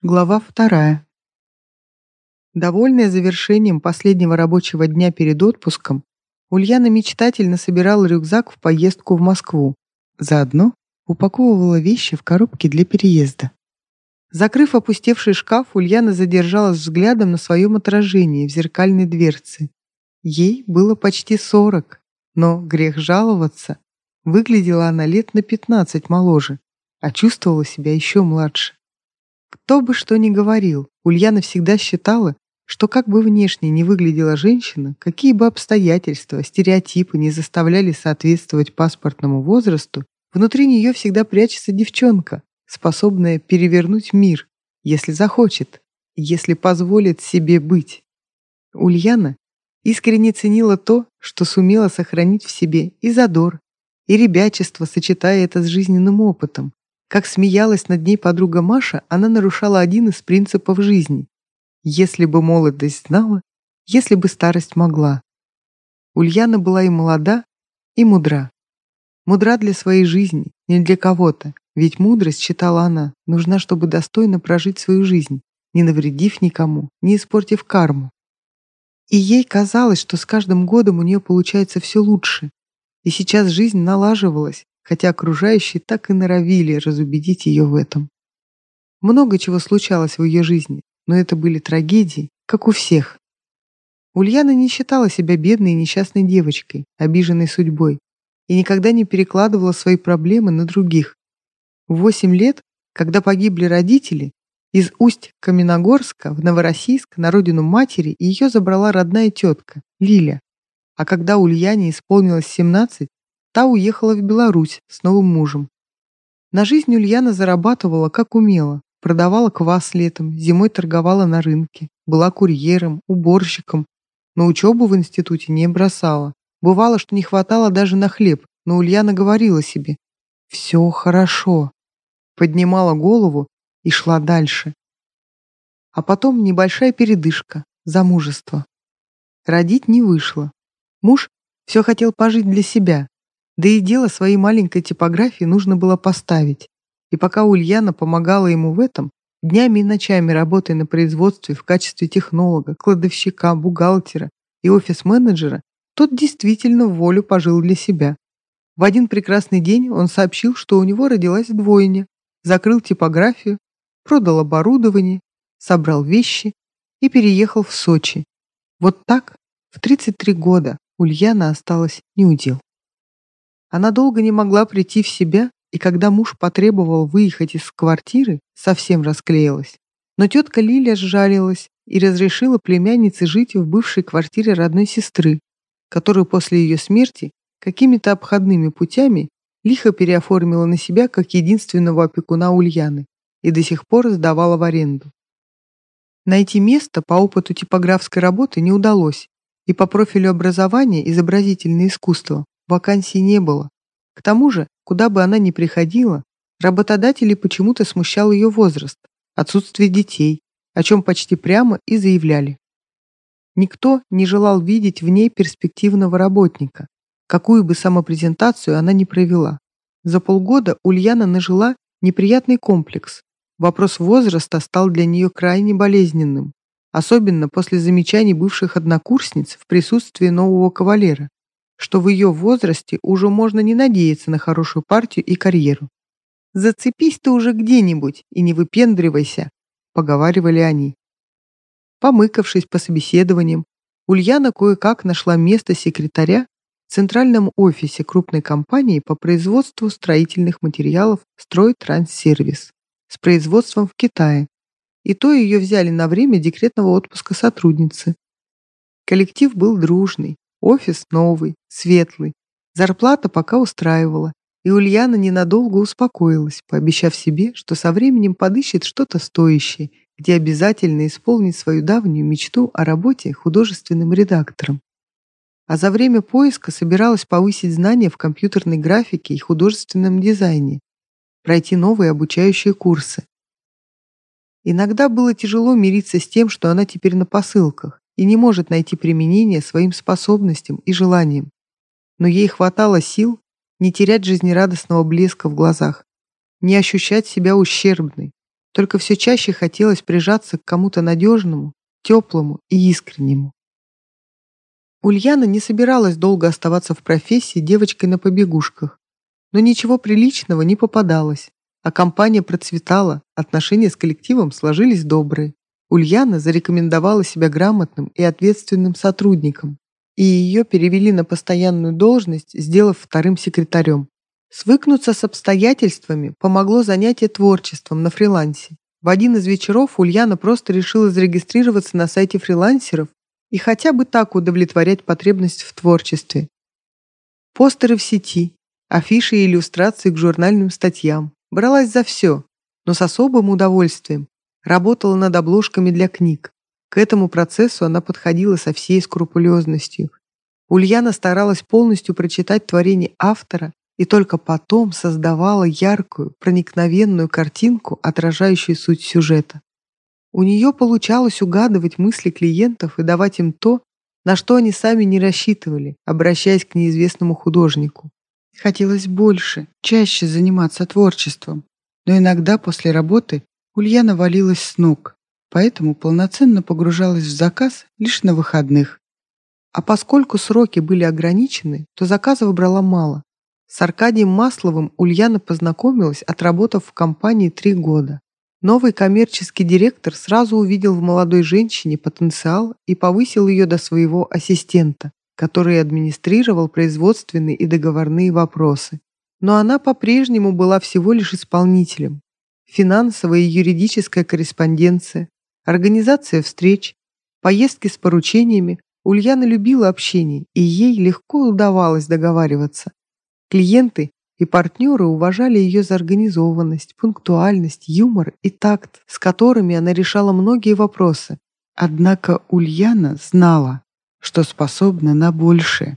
Глава вторая. Довольная завершением последнего рабочего дня перед отпуском, Ульяна мечтательно собирала рюкзак в поездку в Москву. Заодно упаковывала вещи в коробки для переезда. Закрыв опустевший шкаф, Ульяна задержалась взглядом на своем отражении в зеркальной дверце. Ей было почти сорок, но грех жаловаться. Выглядела она лет на пятнадцать моложе, а чувствовала себя еще младше. Кто бы что ни говорил, Ульяна всегда считала, что как бы внешне не выглядела женщина, какие бы обстоятельства, стереотипы не заставляли соответствовать паспортному возрасту, внутри нее всегда прячется девчонка, способная перевернуть мир, если захочет, если позволит себе быть. Ульяна искренне ценила то, что сумела сохранить в себе и задор, и ребячество, сочетая это с жизненным опытом, как смеялась над ней подруга Маша, она нарушала один из принципов жизни. Если бы молодость знала, если бы старость могла. Ульяна была и молода, и мудра. Мудра для своей жизни, не для кого-то, ведь мудрость, считала она, нужна, чтобы достойно прожить свою жизнь, не навредив никому, не испортив карму. И ей казалось, что с каждым годом у нее получается все лучше. И сейчас жизнь налаживалась, хотя окружающие так и норовили разубедить ее в этом. Много чего случалось в ее жизни, но это были трагедии, как у всех. Ульяна не считала себя бедной и несчастной девочкой, обиженной судьбой, и никогда не перекладывала свои проблемы на других. В восемь лет, когда погибли родители, из Усть-Каменогорска в Новороссийск на родину матери ее забрала родная тетка, Лиля. А когда Ульяне исполнилось 17, Та уехала в Беларусь с новым мужем. На жизнь Ульяна зарабатывала как умела. Продавала квас летом, зимой торговала на рынке, была курьером, уборщиком, но учебу в институте не бросала. Бывало, что не хватало даже на хлеб, но Ульяна говорила себе «Все хорошо». Поднимала голову и шла дальше. А потом небольшая передышка, замужество. Родить не вышло. Муж все хотел пожить для себя, да и дело своей маленькой типографии нужно было поставить. И пока Ульяна помогала ему в этом, днями и ночами работая на производстве в качестве технолога, кладовщика, бухгалтера и офис-менеджера, тот действительно волю пожил для себя. В один прекрасный день он сообщил, что у него родилась двойня, закрыл типографию, продал оборудование, собрал вещи и переехал в Сочи. Вот так в 33 года Ульяна осталась неудел. Она долго не могла прийти в себя, и когда муж потребовал выехать из квартиры, совсем расклеилась. Но тетка Лиля сжалилась и разрешила племяннице жить в бывшей квартире родной сестры, которую после ее смерти какими-то обходными путями лихо переоформила на себя как единственного опекуна Ульяны и до сих пор сдавала в аренду. Найти место по опыту типографской работы не удалось, и по профилю образования изобразительное искусство Вакансий не было. К тому же, куда бы она ни приходила, работодатели почему-то смущал ее возраст, отсутствие детей, о чем почти прямо и заявляли. Никто не желал видеть в ней перспективного работника, какую бы самопрезентацию она ни провела. За полгода Ульяна нажила неприятный комплекс. Вопрос возраста стал для нее крайне болезненным, особенно после замечаний бывших однокурсниц в присутствии нового кавалера что в ее возрасте уже можно не надеяться на хорошую партию и карьеру. «Зацепись ты уже где-нибудь и не выпендривайся», — поговаривали они. Помыкавшись по собеседованиям, Ульяна кое-как нашла место секретаря в центральном офисе крупной компании по производству строительных материалов «Стройтранссервис» с производством в Китае. И то ее взяли на время декретного отпуска сотрудницы. Коллектив был дружный, Офис новый, светлый. Зарплата пока устраивала, и Ульяна ненадолго успокоилась, пообещав себе, что со временем подыщет что-то стоящее, где обязательно исполнит свою давнюю мечту о работе художественным редактором. А за время поиска собиралась повысить знания в компьютерной графике и художественном дизайне, пройти новые обучающие курсы. Иногда было тяжело мириться с тем, что она теперь на посылках, и не может найти применение своим способностям и желаниям. Но ей хватало сил не терять жизнерадостного блеска в глазах, не ощущать себя ущербной, только все чаще хотелось прижаться к кому-то надежному, теплому и искреннему. Ульяна не собиралась долго оставаться в профессии девочкой на побегушках, но ничего приличного не попадалось, а компания процветала, отношения с коллективом сложились добрые. Ульяна зарекомендовала себя грамотным и ответственным сотрудником, и ее перевели на постоянную должность, сделав вторым секретарем. Свыкнуться с обстоятельствами помогло занятие творчеством на фрилансе. В один из вечеров Ульяна просто решила зарегистрироваться на сайте фрилансеров и хотя бы так удовлетворять потребность в творчестве. Постеры в сети, афиши и иллюстрации к журнальным статьям. Бралась за все, но с особым удовольствием. Работала над обложками для книг. К этому процессу она подходила со всей скрупулезностью. Ульяна старалась полностью прочитать творение автора и только потом создавала яркую, проникновенную картинку, отражающую суть сюжета. У нее получалось угадывать мысли клиентов и давать им то, на что они сами не рассчитывали, обращаясь к неизвестному художнику. Хотелось больше, чаще заниматься творчеством, но иногда после работы Ульяна валилась с ног, поэтому полноценно погружалась в заказ лишь на выходных. А поскольку сроки были ограничены, то заказов брала мало. С Аркадием Масловым Ульяна познакомилась, отработав в компании три года. Новый коммерческий директор сразу увидел в молодой женщине потенциал и повысил ее до своего ассистента, который администрировал производственные и договорные вопросы. Но она по-прежнему была всего лишь исполнителем. Финансовая и юридическая корреспонденция, организация встреч, поездки с поручениями. Ульяна любила общение, и ей легко удавалось договариваться. Клиенты и партнеры уважали ее за организованность, пунктуальность, юмор и такт, с которыми она решала многие вопросы. Однако Ульяна знала, что способна на большее,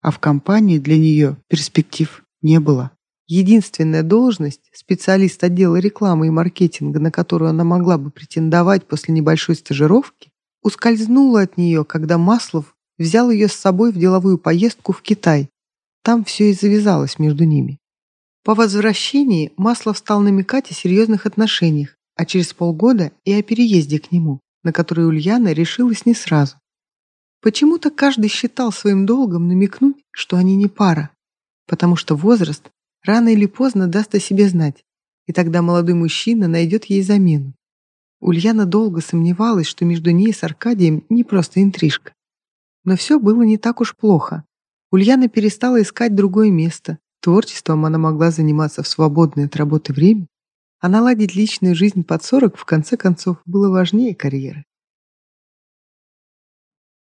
а в компании для нее перспектив не было. Единственная должность, специалист отдела рекламы и маркетинга, на которую она могла бы претендовать после небольшой стажировки, ускользнула от нее, когда Маслов взял ее с собой в деловую поездку в Китай, там все и завязалось между ними. По возвращении Маслов стал намекать о серьезных отношениях, а через полгода и о переезде к нему, на который Ульяна решилась не сразу. Почему-то каждый считал своим долгом намекнуть, что они не пара, потому что возраст рано или поздно даст о себе знать, и тогда молодой мужчина найдет ей замену. Ульяна долго сомневалась, что между ней с Аркадием не просто интрижка. Но все было не так уж плохо. Ульяна перестала искать другое место. Творчеством она могла заниматься в свободное от работы время, а наладить личную жизнь под 40 в конце концов было важнее карьеры.